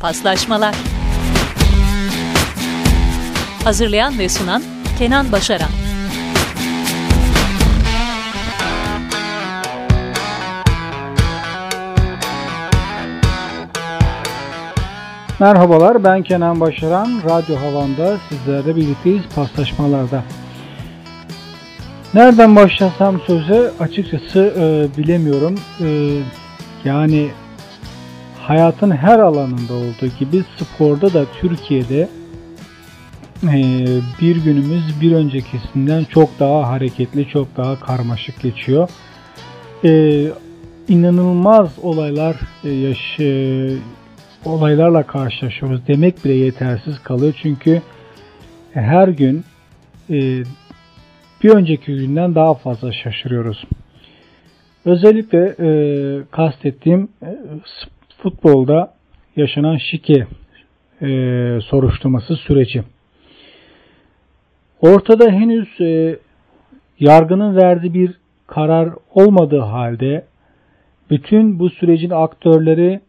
Paslaşmalar Hazırlayan ve sunan Kenan Başaran Merhabalar ben Kenan Başaran. Radyo Havan'da sizlerle birlikteyiz paslaşmalarda. Nereden başlasam söze açıkçası e, bilemiyorum. E, yani hayatın her alanında olduğu gibi sporda da Türkiye'de e, bir günümüz bir öncekisinden çok daha hareketli, çok daha karmaşık geçiyor. E, inanılmaz olaylar e, e, olaylarla karşılaşıyoruz demek bile yetersiz kalıyor. Çünkü her gün e, bir önceki günden daha fazla şaşırıyoruz. Özellikle e, kastettiğim e, futbolda yaşanan şike e, soruşturması süreci. Ortada henüz e, yargının verdiği bir karar olmadığı halde bütün bu sürecin aktörleri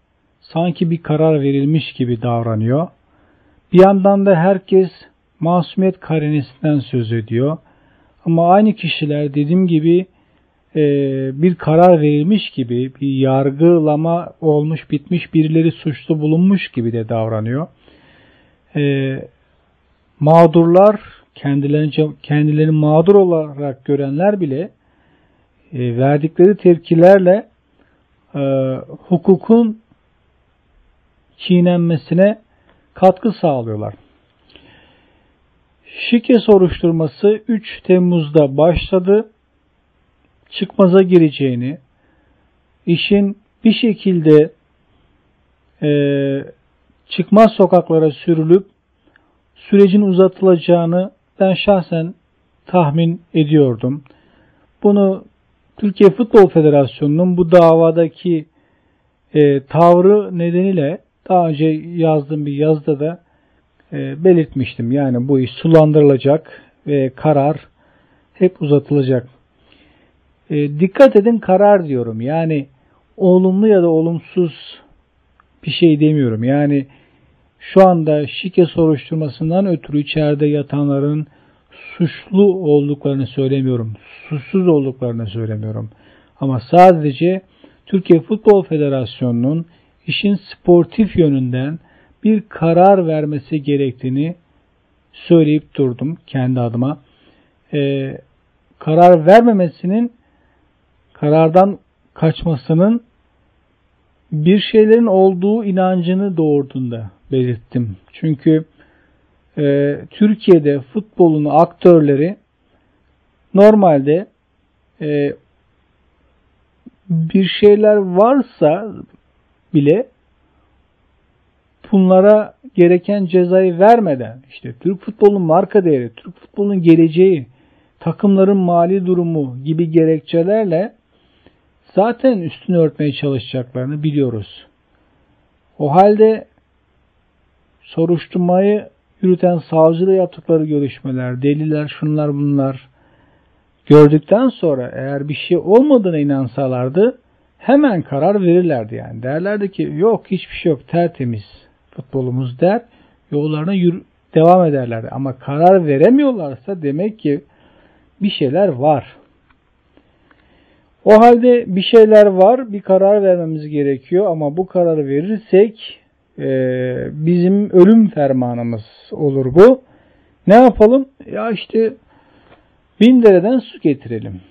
sanki bir karar verilmiş gibi davranıyor. Bir yandan da herkes masumiyet karenesinden söz ediyor. Ama aynı kişiler dediğim gibi e, bir karar verilmiş gibi bir yargılama olmuş bitmiş birileri suçlu bulunmuş gibi de davranıyor. E, mağdurlar kendilerini, mağdur olarak görenler bile e, verdikleri tepkilerle hukukun çiğnenmesine katkı sağlıyorlar. Şike soruşturması 3 Temmuz'da başladı. Çıkmaza gireceğini, işin bir şekilde e, çıkmaz sokaklara sürülüp sürecin uzatılacağını ben şahsen tahmin ediyordum. Bunu Türkiye Futbol Federasyonu'nun bu davadaki e, tavrı nedeniyle daha önce yazdığım bir yazıda da e, belirtmiştim. Yani bu iş sulandırılacak ve karar hep uzatılacak. E, dikkat edin karar diyorum. Yani olumlu ya da olumsuz bir şey demiyorum. Yani şu anda şike soruşturmasından ötürü içeride yatanların suçlu olduklarını söylemiyorum. Suçsuz olduklarını söylemiyorum. Ama sadece Türkiye Futbol Federasyonu'nun işin sportif yönünden bir karar vermesi gerektiğini söyleyip durdum kendi adıma. Ee, karar vermemesinin karardan kaçmasının bir şeylerin olduğu inancını doğurduğunda belirttim. Çünkü e, Türkiye'de futbolun aktörleri normalde e, bir şeyler varsa bile bunlara gereken cezayı vermeden işte Türk futbolunun marka değeri, Türk futbolunun geleceği, takımların mali durumu gibi gerekçelerle zaten üstünü örtmeye çalışacaklarını biliyoruz. O halde soruşturmayı yürüten savcıyla yaptıkları görüşmeler, deliller, şunlar bunlar gördükten sonra eğer bir şey olmadığına inansalardı hemen karar verirlerdi yani. Derlerdi ki yok hiçbir şey yok tertemiz futbolumuz der yollarına yürü, devam ederlerdi. Ama karar veremiyorlarsa demek ki bir şeyler var. O halde bir şeyler var, bir karar vermemiz gerekiyor ama bu kararı verirsek e, bizim ölüm fermanımız olur bu. Ne yapalım? Ya işte bin dereden su getirelim.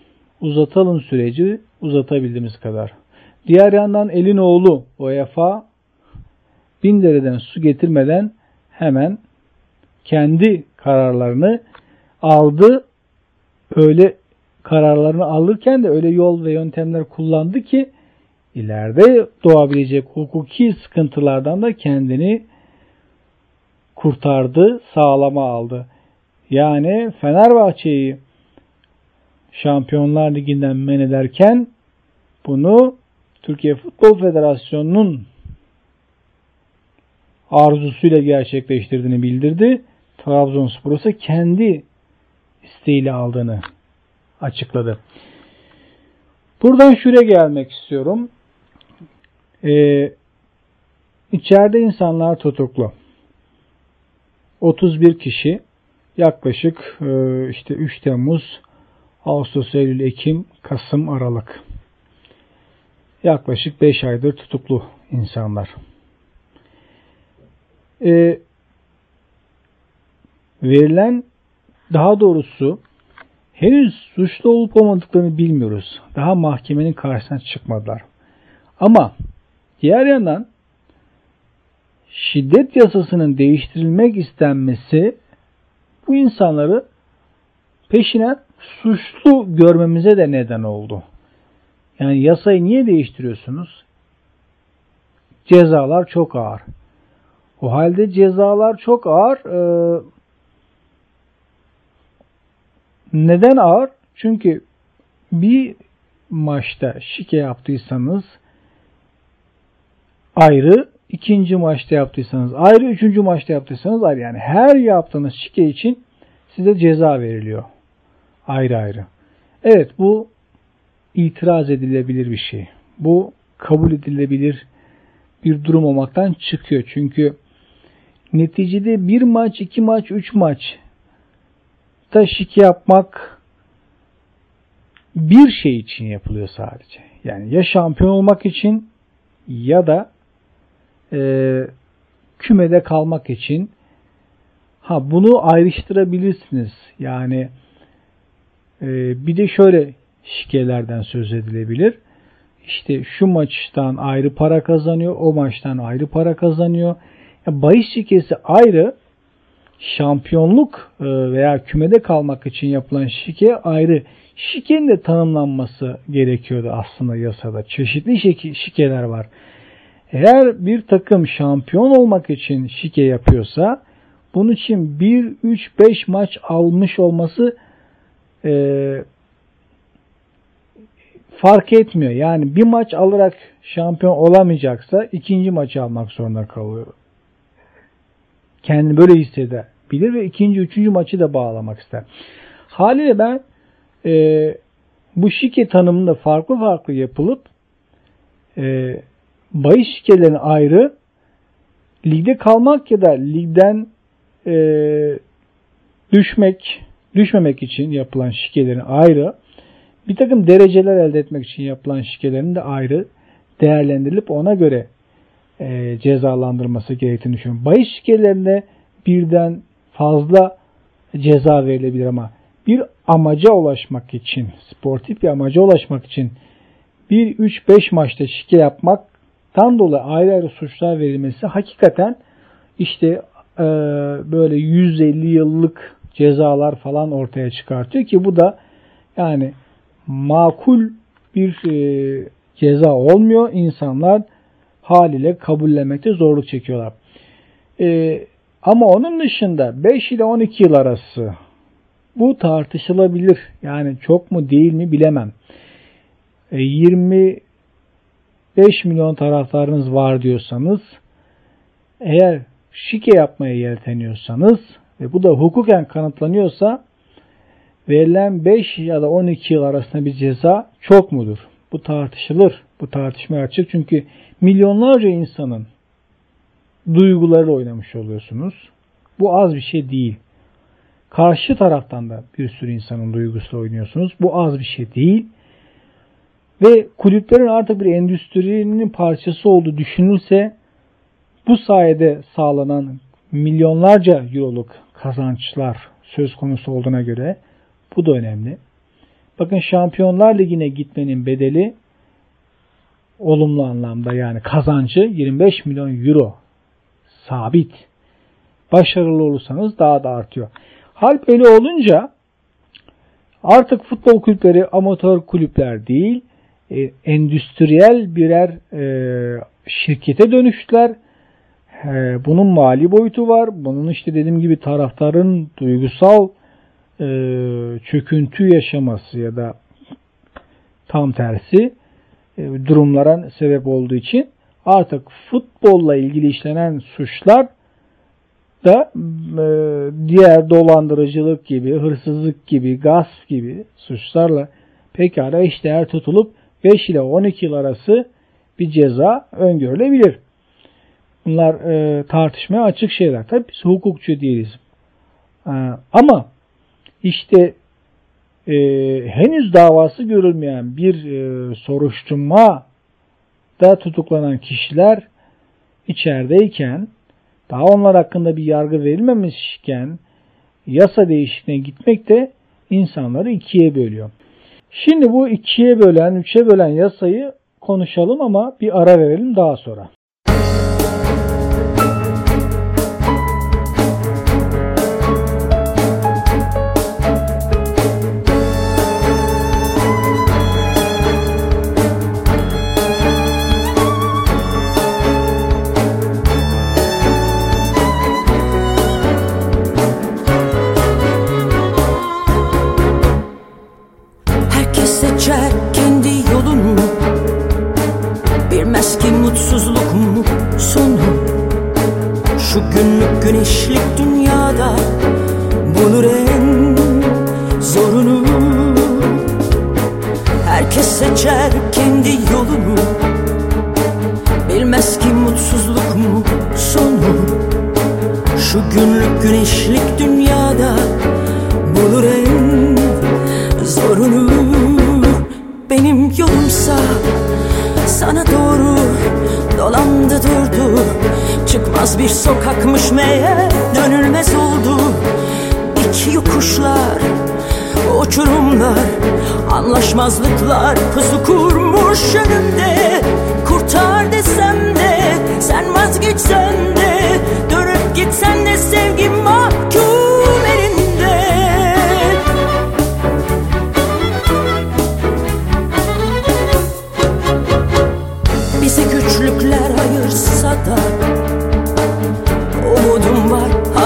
Uzatalım süreci uzatabildiğimiz kadar. Diğer yandan elin oğlu UEFA bin dereden su getirmeden hemen kendi kararlarını aldı. Öyle kararlarını alırken de öyle yol ve yöntemler kullandı ki ileride doğabilecek hukuki sıkıntılardan da kendini kurtardı, sağlama aldı. Yani Fenerbahçe'yi Şampiyonlar Ligi'nden men ederken bunu Türkiye Futbol Federasyonu'nun arzusuyla gerçekleştirdiğini bildirdi. Trabzonspor ise kendi isteğiyle aldığını açıkladı. Buradan şuraya gelmek istiyorum. Ee, içeride insanlar tutuklu. 31 kişi yaklaşık e, işte 3 Temmuz, Ağustos, Eylül, Ekim, Kasım, Aralık. Yaklaşık 5 aydır tutuklu insanlar. E, verilen daha doğrusu henüz suçlu olup olmadıklarını bilmiyoruz. Daha mahkemenin karşısına çıkmadılar. Ama diğer yandan şiddet yasasının değiştirilmek istenmesi bu insanları peşine suçlu görmemize de neden oldu. Yani yasayı niye değiştiriyorsunuz? Cezalar çok ağır. O halde cezalar çok ağır. Ee, neden ağır? Çünkü bir maçta şike yaptıysanız ayrı, ikinci maçta yaptıysanız ayrı, üçüncü maçta yaptıysanız ayrı. Yani her yaptığınız şike için size ceza veriliyor. Ayrı ayrı. Evet bu itiraz edilebilir bir şey. Bu kabul edilebilir bir durum olmaktan çıkıyor. Çünkü neticede bir maç, iki maç, üç maç da şike yapmak bir şey için yapılıyor sadece. Yani ya şampiyon olmak için ya da e, kümede kalmak için ha bunu ayrıştırabilirsiniz. Yani e, bir de şöyle şikelerden söz edilebilir. İşte şu maçtan ayrı para kazanıyor, o maçtan ayrı para kazanıyor. Yani bahis şikesi ayrı, şampiyonluk e, veya kümede kalmak için yapılan şike ayrı. Şikenin de tanımlanması gerekiyordu aslında yasada. Çeşitli şikeler var. Eğer bir takım şampiyon olmak için şike yapıyorsa bunun için 1, 3, 5 maç almış olması e, fark etmiyor. Yani bir maç alarak şampiyon olamayacaksa ikinci maçı almak zorunda kalıyor. Kendini böyle hissedebilir ve ikinci, üçüncü maçı da bağlamak ister. Haliyle ben e, bu şike tanımında farklı farklı yapılıp e, bahis şikelerinin ayrı ligde kalmak ya da ligden e, düşmek düşmemek için yapılan şikelerin ayrı bir takım dereceler elde etmek için yapılan şikelerin de ayrı değerlendirilip ona göre e, cezalandırması gerektiğini düşünüyorum. Bahis şikelerinde birden fazla ceza verilebilir ama bir amaca ulaşmak için, sportif bir amaca ulaşmak için 1-3-5 maçta şike yapmaktan dolayı ayrı ayrı suçlar verilmesi hakikaten işte e, böyle 150 yıllık cezalar falan ortaya çıkartıyor ki bu da yani makul bir e, ceza olmuyor. İnsanlar haliyle kabullenmekte zorluk çekiyorlar. E, ama onun dışında 5 ile 12 yıl arası bu tartışılabilir. Yani çok mu değil mi bilemem. E, 25 milyon taraftarınız var diyorsanız eğer şike yapmaya yelteniyorsanız ve bu da hukuken kanıtlanıyorsa verilen 5 ya da 12 yıl arasında bir ceza çok mudur? Bu tartışılır. Bu tartışmaya açık çünkü milyonlarca insanın duygularıyla oynamış oluyorsunuz. Bu az bir şey değil. Karşı taraftan da bir sürü insanın duygusuyla oynuyorsunuz. Bu az bir şey değil. Ve kulüplerin artık bir endüstrinin parçası olduğu düşünülse bu sayede sağlanan milyonlarca euroluk kazançlar söz konusu olduğuna göre bu da önemli. Bakın Şampiyonlar Ligi'ne gitmenin bedeli olumlu anlamda yani kazancı 25 milyon euro sabit. Başarılı olursanız daha da artıyor. Hal böyle olunca artık futbol kulüpleri amatör kulüpler değil, e, endüstriyel birer e, şirkete dönüştüler. E, bunun mali boyutu var. Bunun işte dediğim gibi taraftarın duygusal e, çöküntü yaşaması ya da tam tersi durumlara sebep olduğu için artık futbolla ilgili işlenen suçlar da e, diğer dolandırıcılık gibi, hırsızlık gibi, gasp gibi suçlarla pekala eşdeğer tutulup 5 ile 12 yıl arası bir ceza öngörülebilir. Bunlar e, tartışmaya açık şeyler. Tabii biz hukukçu değiliz. E, ama işte e, henüz davası görülmeyen bir e, soruşturma da tutuklanan kişiler içerideyken daha onlar hakkında bir yargı verilmemişken yasa değişikliğine gitmek de insanları ikiye bölüyor. Şimdi bu ikiye bölen, üçe bölen yasayı konuşalım ama bir ara verelim daha sonra. Güneşli dünyada bulur en zorunu. Herkes seçer kendi yolunu. Bilmez ki mutsuzluk mu sonu. Şu günlük güneşlik dünyada bulur en zorunu. Benim yolumsa sana doğru dolandı durdu. Çıkmaz bir sokakmış meğer. Dönülmez oldu Dik yokuşlar. Uçurumlar Anlaşmazlıklar Pusu kurmuş önümde. Kurtar desem de Sen vazgeçsen de. Dönüp gitsen de sevgim mahkum Bizi güçlükler ayırsa da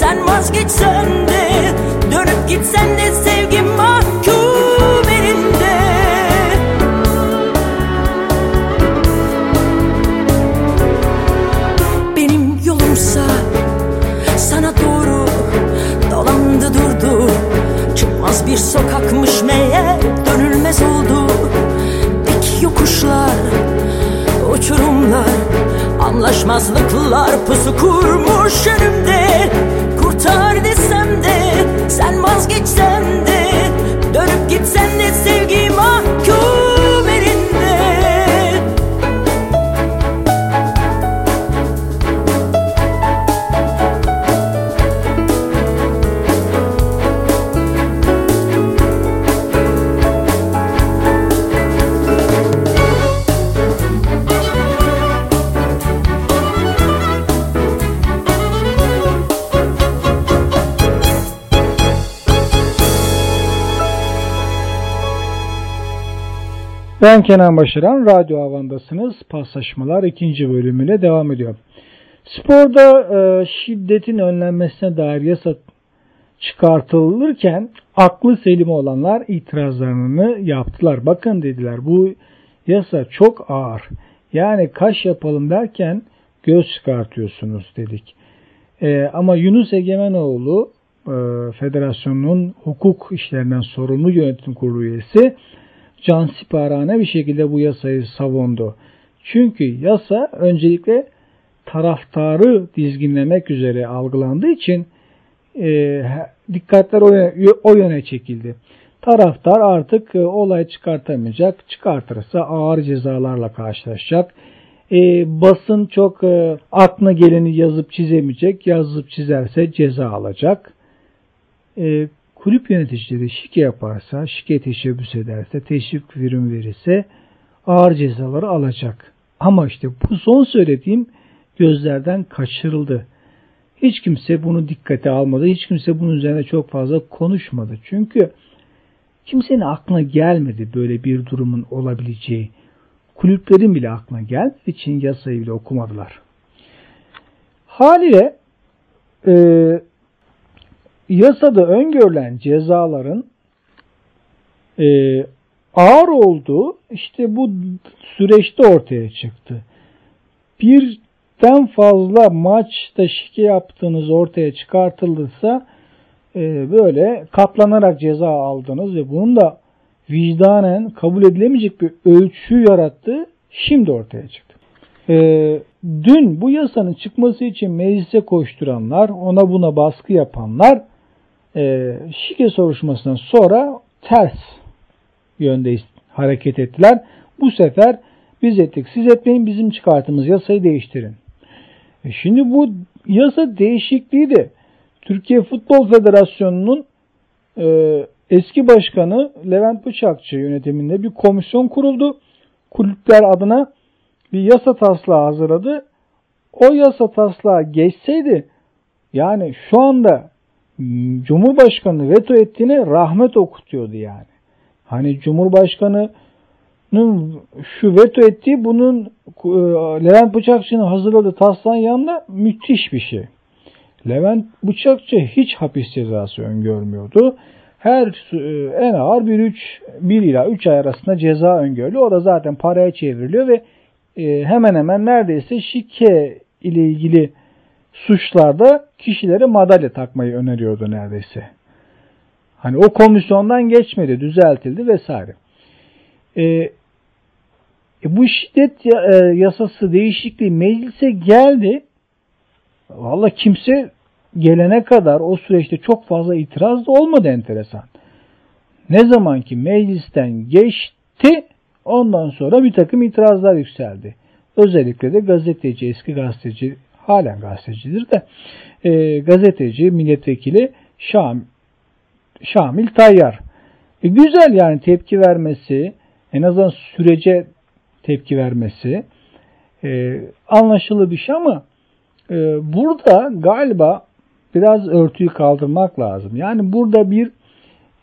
Sen vazgeçsen de Dönüp gitsen de sevgi Kenan Başaran, Radyo Havan'dasınız. Paslaşmalar ikinci bölümüne devam ediyor. Sporda e, şiddetin önlenmesine dair yasa çıkartılırken aklı selim olanlar itirazlarını yaptılar. Bakın dediler bu yasa çok ağır. Yani kaş yapalım derken göz çıkartıyorsunuz dedik. E, ama Yunus Egemenoğlu e, federasyonun hukuk işlerinden sorumlu yönetim kurulu üyesi cansiparane bir şekilde bu yasayı savundu. Çünkü yasa öncelikle taraftarı dizginlemek üzere algılandığı için e, dikkatler o yöne, o yöne çekildi. Taraftar artık e, olay çıkartamayacak. Çıkartırsa ağır cezalarla karşılaşacak. E, basın çok e, aklına geleni yazıp çizemeyecek. Yazıp çizerse ceza alacak. E, kulüp yöneticileri şike yaparsa, şike teşebbüs ederse, teşvik prim verirse ağır cezaları alacak. Ama işte bu son söylediğim gözlerden kaçırıldı. Hiç kimse bunu dikkate almadı. Hiç kimse bunun üzerine çok fazla konuşmadı. Çünkü kimsenin aklına gelmedi böyle bir durumun olabileceği. Kulüplerin bile aklına gelmediği için yasayı bile okumadılar. Haliyle e, yasada öngörülen cezaların e, ağır olduğu işte bu süreçte ortaya çıktı. Birden fazla maçta şike yaptığınız ortaya çıkartılırsa e, böyle katlanarak ceza aldınız ve bunun da vicdanen kabul edilemeyecek bir ölçü yarattı şimdi ortaya çıktı. E, dün bu yasanın çıkması için meclise koşturanlar, ona buna baskı yapanlar e, şike soruşturmasından sonra ters yönde hareket ettiler. Bu sefer biz ettik siz etmeyin bizim çıkarttığımız yasayı değiştirin. E şimdi bu yasa değişikliği de Türkiye Futbol Federasyonu'nun e, eski başkanı Levent Bıçakçı yönetiminde bir komisyon kuruldu. Kulüpler adına bir yasa taslağı hazırladı. O yasa taslağı geçseydi yani şu anda Cumhurbaşkanı veto ettiğine rahmet okutuyordu yani. Hani Cumhurbaşkanı'nın şu veto ettiği bunun e, Levent Bıçakçı'nın hazırladığı taslağın yanında müthiş bir şey. Levent Bıçakçı hiç hapis cezası öngörmüyordu. Her e, en ağır bir 3 1 ila 3 ay arasında ceza öngörülüyor. O da zaten paraya çevriliyor ve e, hemen hemen neredeyse şike ile ilgili suçlarda kişilere madalya takmayı öneriyordu neredeyse. Hani o komisyondan geçmedi, düzeltildi vesaire. E, e, bu şiddet e, yasası değişikliği meclise geldi. Valla kimse gelene kadar o süreçte çok fazla itiraz da olmadı enteresan. Ne zaman ki meclisten geçti ondan sonra bir takım itirazlar yükseldi. Özellikle de gazeteci, eski gazeteci, halen gazetecidir de e, gazeteci, milletvekili Şam, Şamil Tayyar. E, güzel yani tepki vermesi, en azından sürece tepki vermesi e, anlaşılır bir şey ama e, burada galiba biraz örtüyü kaldırmak lazım. Yani burada bir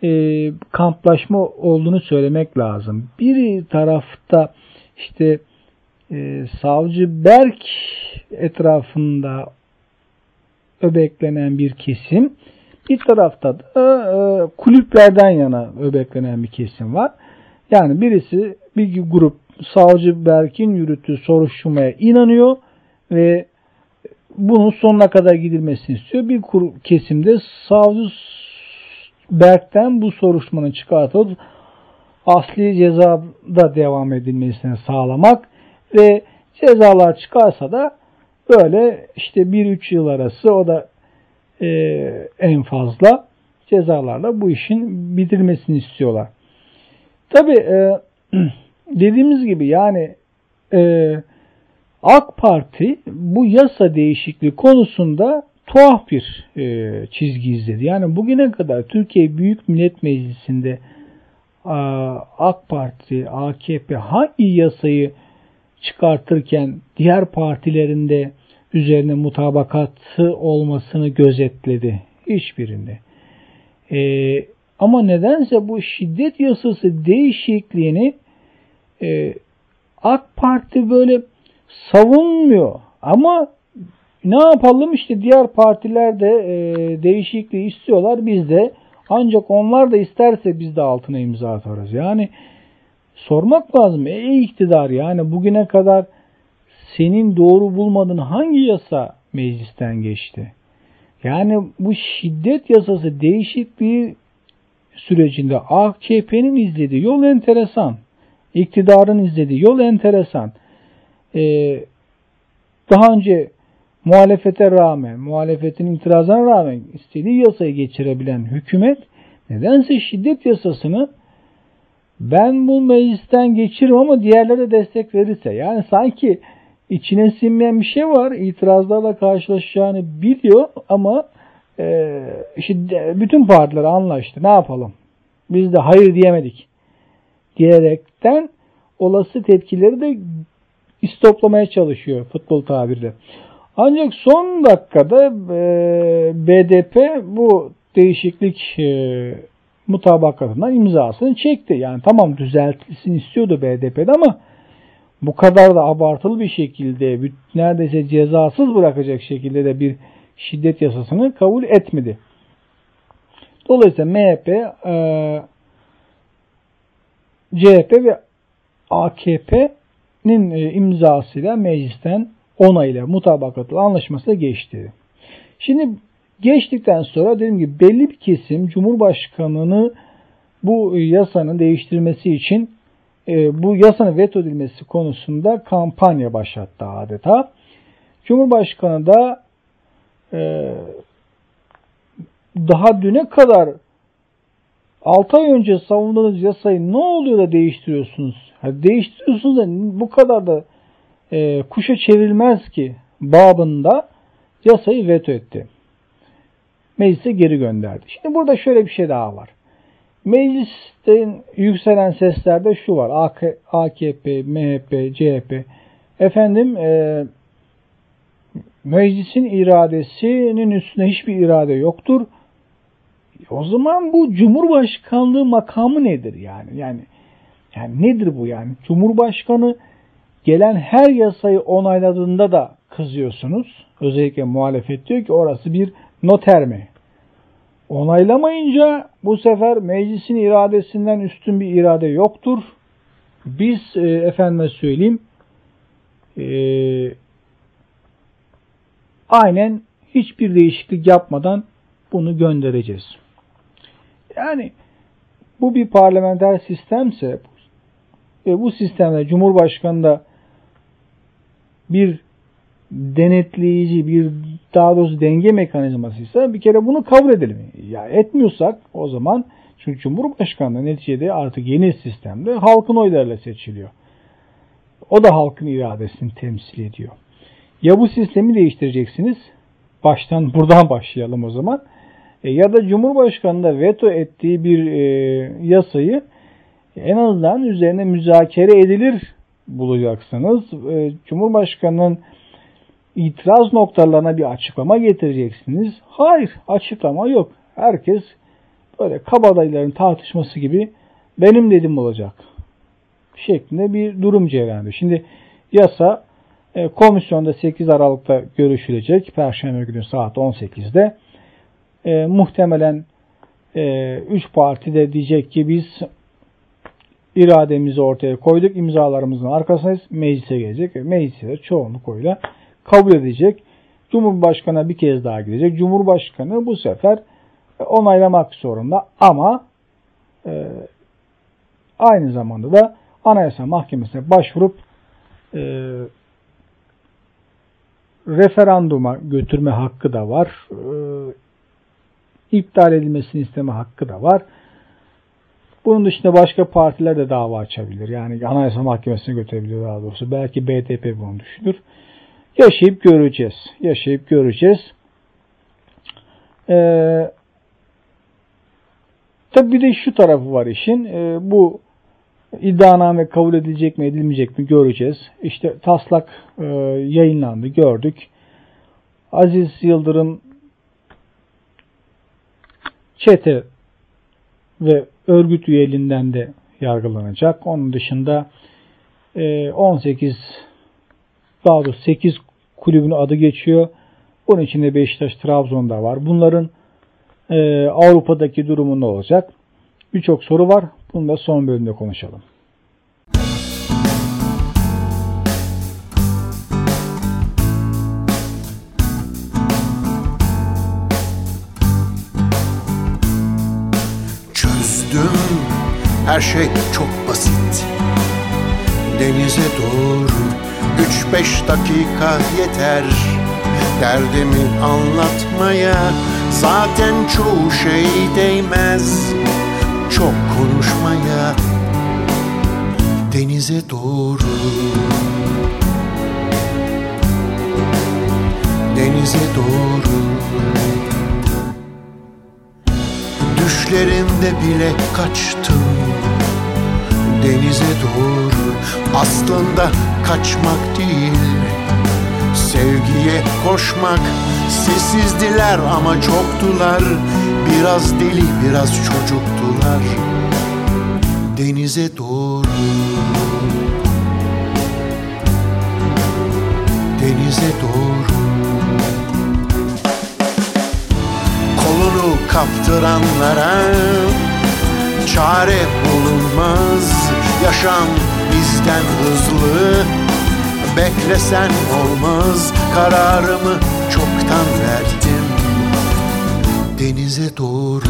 e, kamplaşma olduğunu söylemek lazım. Bir tarafta işte e, savcı Berk etrafında öbeklenen bir kesim, bir tarafta da e, kulüplerden yana öbeklenen bir kesim var. Yani birisi bir grup savcı Berk'in yürüttüğü soruşturmaya inanıyor ve bunun sonuna kadar gidilmesini istiyor. Bir kesimde savcı Berk'ten bu soruşturmanın çıkartılıp asli cezada devam edilmesini sağlamak ve cezalar çıkarsa da böyle işte 1-3 yıl arası o da e, en fazla cezalarla bu işin bitirmesini istiyorlar. Tabi e, dediğimiz gibi yani e, AK Parti bu yasa değişikliği konusunda tuhaf bir e, çizgi izledi. Yani bugüne kadar Türkiye Büyük Millet Meclisi'nde a, AK Parti, AKP hangi yasayı çıkartırken diğer partilerinde üzerine mutabakatı olmasını gözetledi. Hiçbirinde. E, ama nedense bu şiddet yasası değişikliğini e, AK Parti böyle savunmuyor. Ama ne yapalım işte diğer partiler de e, değişikliği istiyorlar biz de ancak onlar da isterse biz de altına imza atarız. Yani sormak lazım. Ey iktidar yani bugüne kadar senin doğru bulmadığın hangi yasa meclisten geçti? Yani bu şiddet yasası değişikliği sürecinde AKP'nin izlediği yol enteresan. İktidarın izlediği yol enteresan. Ee, daha önce muhalefete rağmen, muhalefetin itirazına rağmen istediği yasayı geçirebilen hükümet nedense şiddet yasasını ben bu meclisten geçiririm ama diğerlere destek verirse. Yani sanki içine sinmeyen bir şey var. İtirazlarla karşılaşacağını biliyor ama e, işte bütün partiler anlaştı. Ne yapalım? Biz de hayır diyemedik diyerekten olası tepkileri de istoplamaya çalışıyor futbol tabirle. Ancak son dakikada e, BDP bu değişiklik e, mutabakatından imzasını çekti. Yani tamam düzeltilsin istiyordu BDP'de ama bu kadar da abartılı bir şekilde neredeyse cezasız bırakacak şekilde de bir şiddet yasasını kabul etmedi. Dolayısıyla MHP, e, CHP ve AKP'nin e, imzasıyla meclisten onayla mutabakatlı anlaşmasıyla geçti. Şimdi geçtikten sonra dediğim gibi belli bir kesim Cumhurbaşkanı'nı bu yasanın değiştirmesi için e, bu yasanın veto edilmesi konusunda kampanya başlattı adeta. Cumhurbaşkanı da e, daha düne kadar 6 ay önce savunduğunuz yasayı ne oluyor da değiştiriyorsunuz? Değiştiriyorsunuz da bu kadar da e, kuşa çevrilmez ki babında yasayı veto etti. Meclise geri gönderdi. Şimdi burada şöyle bir şey daha var. Meclisten yükselen seslerde şu var. AKP, MHP, CHP. Efendim e, meclisin iradesinin üstünde hiçbir irade yoktur. O zaman bu Cumhurbaşkanlığı makamı nedir yani? Yani yani nedir bu yani? Cumhurbaşkanı gelen her yasayı onayladığında da kızıyorsunuz. Özellikle muhalefet diyor ki orası bir noter mi? Onaylamayınca bu sefer meclisin iradesinden üstün bir irade yoktur. Biz e, efendime söyleyeyim e, aynen hiçbir değişiklik yapmadan bunu göndereceğiz. Yani bu bir parlamenter sistemse ve bu sistemde Cumhurbaşkanı da bir denetleyici, bir daha doğrusu denge mekanizmasıysa bir kere bunu kabul edelim. Ya etmiyorsak o zaman çünkü Cumhurbaşkanı neticede artık yeni sistemde halkın oylarıyla seçiliyor. O da halkın iradesini temsil ediyor. Ya bu sistemi değiştireceksiniz, baştan buradan başlayalım o zaman. E, ya da Cumhurbaşkanı veto ettiği bir e, yasayı en azından üzerine müzakere edilir bulacaksınız. E, Cumhurbaşkanının itiraz noktalarına bir açıklama getireceksiniz. Hayır açıklama yok. Herkes böyle kabadayıların tartışması gibi benim dedim olacak şeklinde bir durum cereyanı. Şimdi yasa e, komisyonda 8 Aralık'ta görüşülecek. Perşembe günü saat 18'de. E, muhtemelen 3 e, parti de diyecek ki biz irademizi ortaya koyduk. imzalarımızın arkasındayız. Meclise gelecek. Meclise de çoğunluk oyla kabul edecek. Cumhurbaşkanı bir kez daha gidecek. Cumhurbaşkanı bu sefer onaylamak zorunda ama e, aynı zamanda da Anayasa Mahkemesi'ne başvurup e, referanduma götürme hakkı da var. E, iptal edilmesini isteme hakkı da var. Bunun dışında başka partiler de dava açabilir. Yani Anayasa Mahkemesi'ne götürebilir daha doğrusu. Belki BDP bunu düşünür. Yaşayıp göreceğiz. Yaşayıp göreceğiz. Ee, tabi bir de şu tarafı var işin. Ee, bu iddianame kabul edilecek mi edilmeyecek mi göreceğiz. İşte taslak e, yayınlandı gördük. Aziz Yıldırım çete ve örgüt üyeliğinden de yargılanacak. Onun dışında 18 e, daha doğrusu 8 kulübün adı geçiyor. Bunun içinde Beşiktaş, Trabzon'da var. Bunların e, Avrupa'daki durumu ne olacak? Birçok soru var. Bunu da son bölümde konuşalım. Çözdüm her şey çok basit Denize doğru üç beş dakika yeter. Derdimi anlatmaya zaten çoğu şey değmez. Çok konuşmaya denize doğru. Denize doğru. Düşlerimde bile kaçtım denize doğru. Aslında kaçmak değil sevgiye koşmak. Sessizdiler ama çoktular. Biraz deli biraz çocuktular. Denize doğru. Denize doğru. Kolunu kaptıranlara çare bulunmaz. Yaşam bizden hızlı Beklesen olmaz. Kararımı çoktan verdim. Denize doğru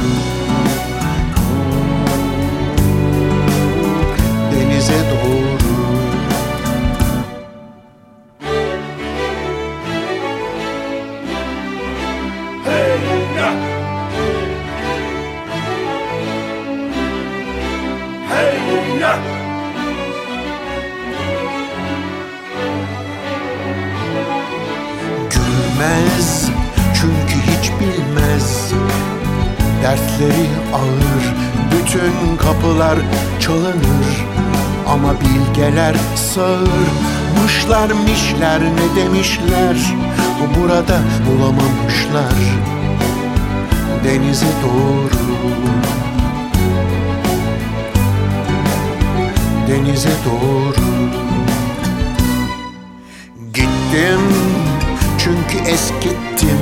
bilgeler sağır. Mışlar mişler ne demişler? Bu burada bulamamışlar. Denize doğru. Denize doğru. Gittim çünkü eskittim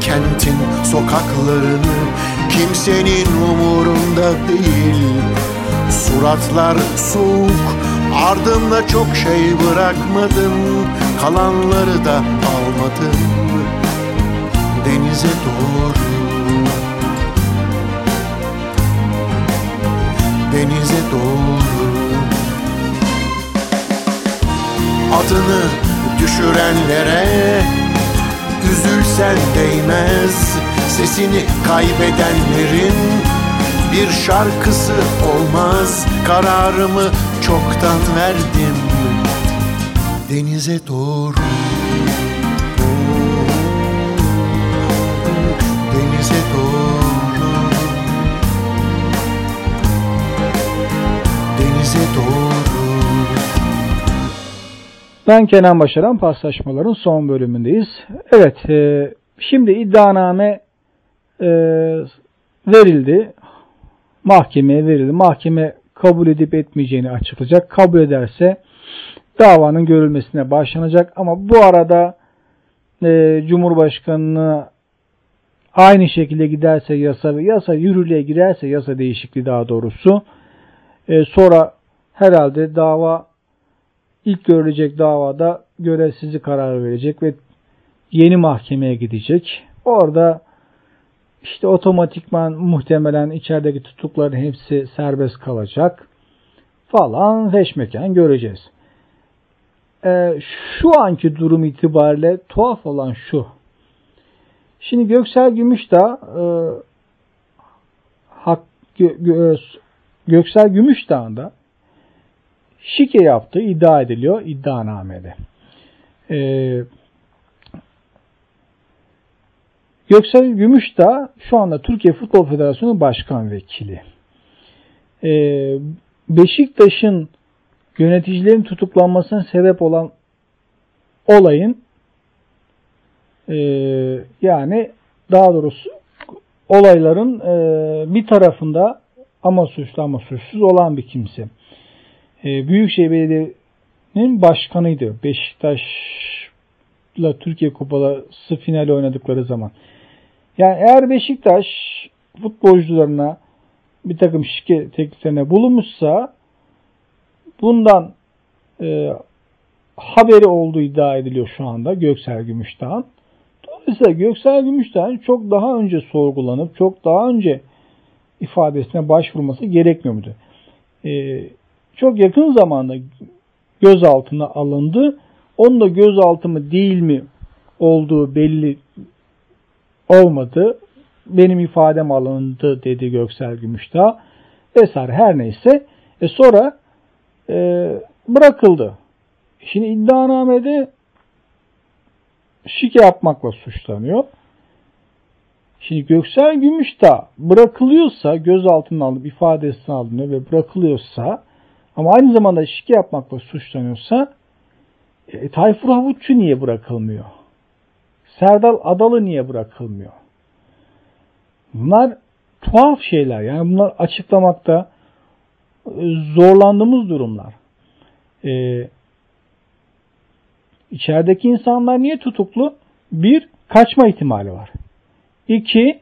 kentin sokaklarını. Kimsenin umurunda değil. Suratlar soğuk Ardımda çok şey bırakmadım Kalanları da almadım Denize doğru Denize doğru. Adını düşürenlere Üzülsen değmez Sesini kaybedenlerin Bir şarkısı olmaz. Kararımı çoktan verdim Denize doğru Denize doğru Denize doğru Ben Kenan Başaran paslaşmaların son bölümündeyiz. Evet, e, şimdi iddianame e, verildi. Mahkemeye verildi. Mahkeme kabul edip etmeyeceğini açıklayacak. Kabul ederse davanın görülmesine başlanacak. Ama bu arada e, Cumhurbaşkanı'na aynı şekilde giderse yasa ve yasa yürürlüğe girerse yasa değişikliği daha doğrusu e, sonra herhalde dava ilk görülecek davada görevsizlik kararı verecek ve yeni mahkemeye gidecek. Orada işte otomatikman muhtemelen içerideki tutukların hepsi serbest kalacak falan feşmeken göreceğiz. Ee, şu anki durum itibariyle tuhaf olan şu. Şimdi Göksel Gümüşdağ e, hak, gö, gö, Gümüşdağ'ın şike yaptığı iddia ediliyor iddianamede. Ee, Göksel Gümüşdağ şu anda Türkiye Futbol Federasyonu Başkan Vekili. Ee, Beşiktaş'ın yöneticilerin tutuklanmasına sebep olan olayın e, yani daha doğrusu olayların e, bir tarafında ama suçlu ama suçsuz olan bir kimse. E, Büyükşehir Belediye'nin başkanıydı. Beşiktaş'la Türkiye Kupası finali oynadıkları zaman. Yani eğer Beşiktaş futbolcularına bir takım şike tekliflerine bulunmuşsa bundan e, haberi olduğu iddia ediliyor şu anda Göksel Gümüşdağ'ın. Dolayısıyla Göksel Gümüşdağ'ın çok daha önce sorgulanıp çok daha önce ifadesine başvurması gerekmiyor muydu? E, çok yakın zamanda gözaltına alındı. Onun da gözaltı mı değil mi olduğu belli olmadı. Benim ifadem alındı dedi Göksel Gümüşdağ vesaire her neyse. E sonra e, bırakıldı. Şimdi iddianamede şike yapmakla suçlanıyor. Şimdi Göksel Gümüşdağ bırakılıyorsa gözaltına alınıp ifadesini alınıyor ve bırakılıyorsa ama aynı zamanda şike yapmakla suçlanıyorsa e, Tayfur Havutçu niye bırakılmıyor? Serdal Adalı niye bırakılmıyor? Bunlar tuhaf şeyler. Yani bunlar açıklamakta e, zorlandığımız durumlar. Ee, içerideki insanlar niye tutuklu? Bir, kaçma ihtimali var. İki,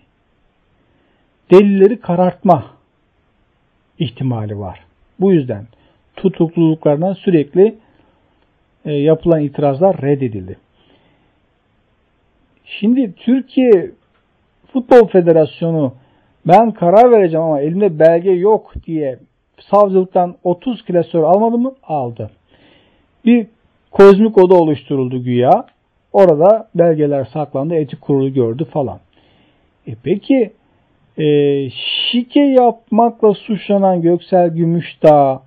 delilleri karartma ihtimali var. Bu yüzden tutukluluklarına sürekli e, yapılan itirazlar reddedildi. Şimdi Türkiye Futbol Federasyonu ben karar vereceğim ama elimde belge yok diye savcılıktan 30 klasör almadı mı? Aldı. Bir kozmik oda oluşturuldu güya. Orada belgeler saklandı, etik kurulu gördü falan. E peki e, şike yapmakla suçlanan Göksel Gümüşdağ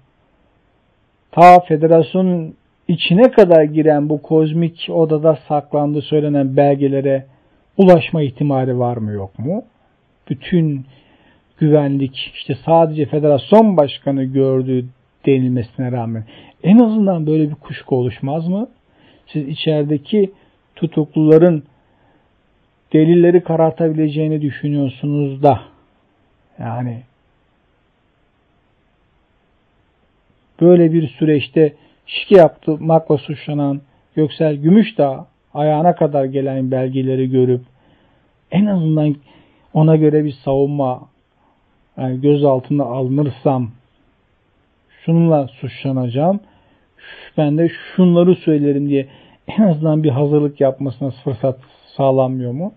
ta federasyonun içine kadar giren bu kozmik odada saklandı söylenen belgelere ulaşma ihtimali var mı yok mu? Bütün güvenlik işte sadece federasyon başkanı gördüğü denilmesine rağmen en azından böyle bir kuşku oluşmaz mı? Siz içerideki tutukluların delilleri karartabileceğini düşünüyorsunuz da yani böyle bir süreçte şike yapmakla suçlanan Göksel Gümüşdağ ayağına kadar gelen belgeleri görüp en azından ona göre bir savunma yani gözaltına alınırsam şununla suçlanacağım ben de şunları söylerim diye en azından bir hazırlık yapmasına fırsat sağlanmıyor mu?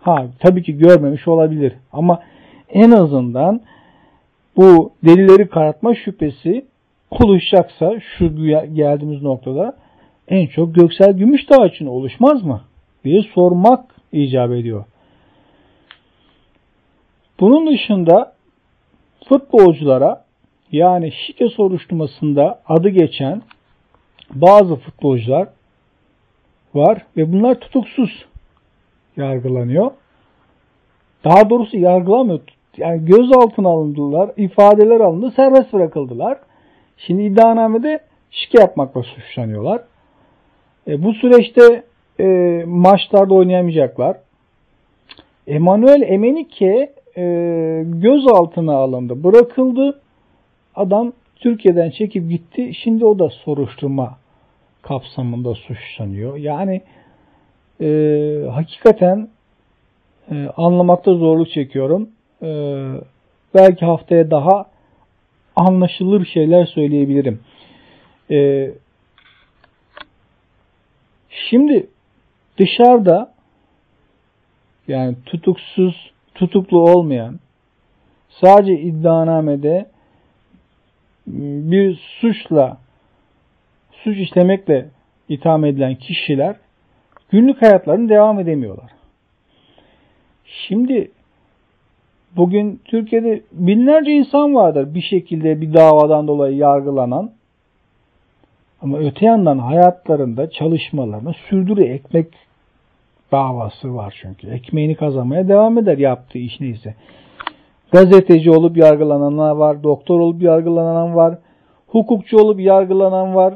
Ha tabii ki görmemiş olabilir ama en azından bu delilleri karartma şüphesi oluşacaksa şu geldiğimiz noktada en çok Göksel Gümüşdağ için oluşmaz mı? diye sormak icap ediyor. Bunun dışında futbolculara yani şike soruşturmasında adı geçen bazı futbolcular var ve bunlar tutuksuz yargılanıyor. Daha doğrusu yargılamıyor. Yani gözaltına alındılar, ifadeler alındı, serbest bırakıldılar. Şimdi iddianamede şike yapmakla suçlanıyorlar. E, bu süreçte e, maçlarda oynayamayacaklar. Emanuel Emenike e, gözaltına alındı, bırakıldı. Adam Türkiye'den çekip gitti. Şimdi o da soruşturma kapsamında suçlanıyor. Yani e, hakikaten e, anlamakta zorluk çekiyorum. E, belki haftaya daha anlaşılır şeyler söyleyebilirim. E, şimdi dışarıda yani tutuksuz, tutuklu olmayan sadece iddianamede bir suçla suç işlemekle itham edilen kişiler günlük hayatlarını devam edemiyorlar. Şimdi bugün Türkiye'de binlerce insan vardır bir şekilde bir davadan dolayı yargılanan ama öte yandan hayatlarında çalışmalarını sürdürü ekmek davası var çünkü. Ekmeğini kazanmaya devam eder yaptığı iş neyse. Gazeteci olup yargılananlar var, doktor olup yargılanan var, hukukçu olup yargılanan var,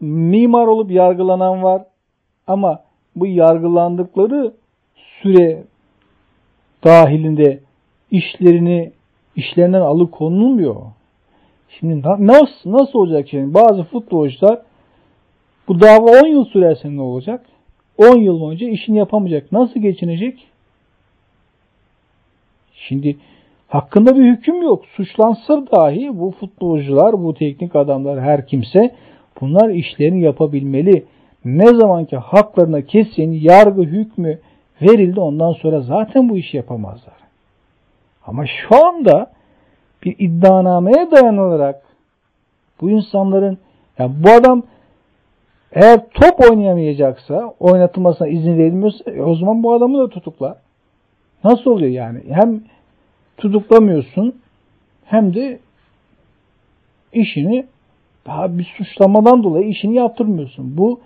mimar olup yargılanan var. Ama bu yargılandıkları süre dahilinde işlerini işlerinden alıkonulmuyor. Şimdi nasıl nasıl olacak şimdi? Bazı futbolcular bu dava 10 yıl sürerse ne olacak? 10 yıl boyunca işini yapamayacak. Nasıl geçinecek? Şimdi hakkında bir hüküm yok. Suçlansa dahi bu futbolcular, bu teknik adamlar, her kimse bunlar işlerini yapabilmeli. Ne zamanki haklarına kesin yargı hükmü verildi ondan sonra zaten bu işi yapamazlar. Ama şu anda bir iddianameye dayanılarak bu insanların yani bu adam eğer top oynayamayacaksa, oynatılmasına izin verilmiyorsa e, o zaman bu adamı da tutukla. Nasıl oluyor yani? Hem tutuklamıyorsun hem de işini daha bir suçlamadan dolayı işini yaptırmıyorsun. Bu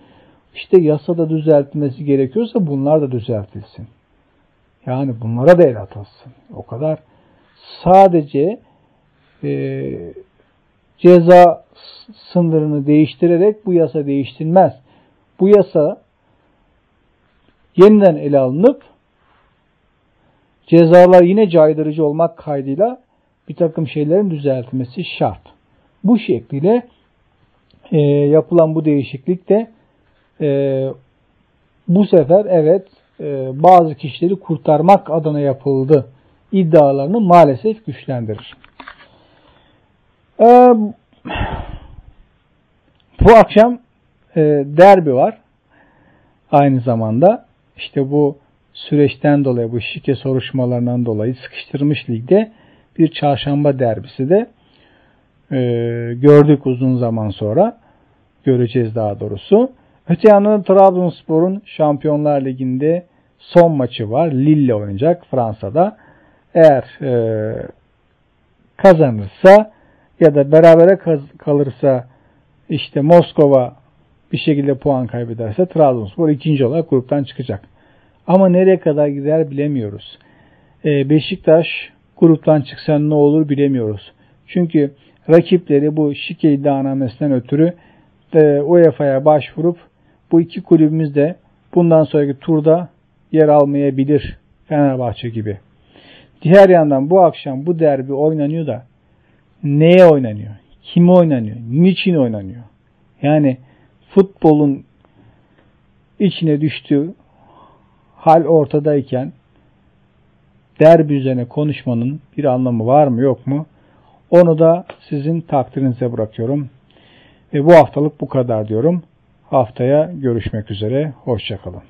işte yasada düzeltilmesi gerekiyorsa bunlar da düzeltilsin. Yani bunlara da el atılsın. O kadar sadece e, ceza sınırını değiştirerek bu yasa değiştirilmez. Bu yasa yeniden ele alınıp cezalar yine caydırıcı olmak kaydıyla bir takım şeylerin düzeltilmesi şart. Bu şekliyle e, yapılan bu değişiklik de e, bu sefer evet e, bazı kişileri kurtarmak adına yapıldı iddialarını maalesef güçlendirir. E, bu akşam e, derbi var. Aynı zamanda işte bu süreçten dolayı bu şike soruşmalarından dolayı sıkıştırmış ligde bir çarşamba derbisi de e, gördük uzun zaman sonra. Göreceğiz daha doğrusu. Öte yandan Trabzonspor'un Şampiyonlar Ligi'nde son maçı var. Lille oynayacak Fransa'da. Eğer e, kazanırsa ya da berabere kalırsa işte Moskova bir şekilde puan kaybederse Trabzonspor ikinci olarak gruptan çıkacak. Ama nereye kadar gider bilemiyoruz. E, Beşiktaş gruptan çıksa ne olur bilemiyoruz. Çünkü rakipleri bu şike iddianamesinden ötürü e, UEFA'ya başvurup bu iki kulübümüz de bundan sonraki turda yer almayabilir Fenerbahçe gibi. Diğer yandan bu akşam bu derbi oynanıyor da neye oynanıyor? Kim oynanıyor? Niçin oynanıyor? Yani futbolun içine düştüğü hal ortadayken derbi üzerine konuşmanın bir anlamı var mı yok mu? Onu da sizin takdirinize bırakıyorum. Ve bu haftalık bu kadar diyorum. Haftaya görüşmek üzere. Hoşçakalın.